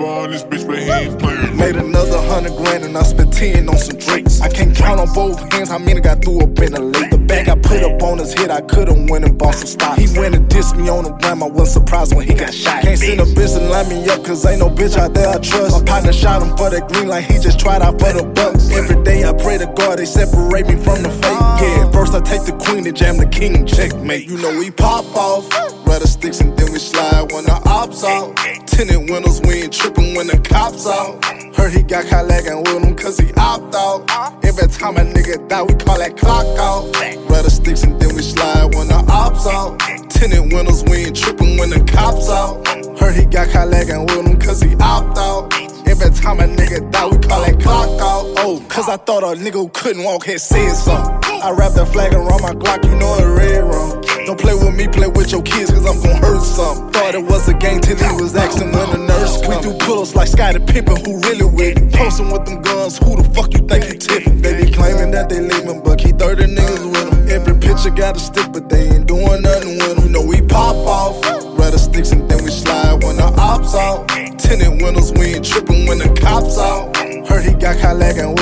on this bitch, but he ain't playing. Made another hundred grand and I spent ten on some drinks. I can't count on both hands how many I got through up in the lake. The bag I put up on his head, I could've went and bought some stock. He went and dissed me on the gram, I wasn't surprised when he got shot. Can't send a bitch to line me up, cause ain't no bitch out there I trust. My partner shot him for that green light, he just tried out for the bucks. Every day I pray to God, they separate me from the fake. Yeah, I take the queen and jam the king, checkmate. You know we pop off, rather sticks and then we slide when the ops out. Tenant windows, we ain't tripping when the cops out. Heard he got caught lagging with him cause he opt out. Every time a nigga die, we call that clock out. Rather sticks and then we slide when the ops out. Tenant windows, we ain't tripping when the cops out. Heard he got caught lagging with him cause he opt out. Every time a nigga die, we call that clock out. Oh, cause I thought a nigga who couldn't walk had said something. I wrap that flag around my Glock, you know it red wrong. Don't play with me, play with your kids, cause I'm gon' hurt some. Thought it was a game till he was asking when the nurse come. We do pull-ups like Scottie Pippen, who really with it? Posting with them guns, who the fuck you think you tipping? They be claiming that they leaving, but keep 30 niggas with them. Every picture got a stick, but they ain't doing nothing with them. You know we pop off, rather sticks and then we slide when the ops out. Tenant windows, we ain't tripping when the cops out. Heard he got caught lagging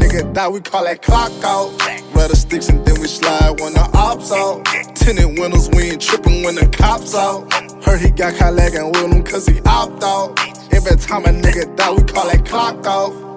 nigga die, we call that clock out. Rather sticks and then we slide when the ops out. Tenant windows, we ain't tripping when the cops out. Heard he got caught lagging with him cause he opt out. Every time a nigga die, we call that clock off.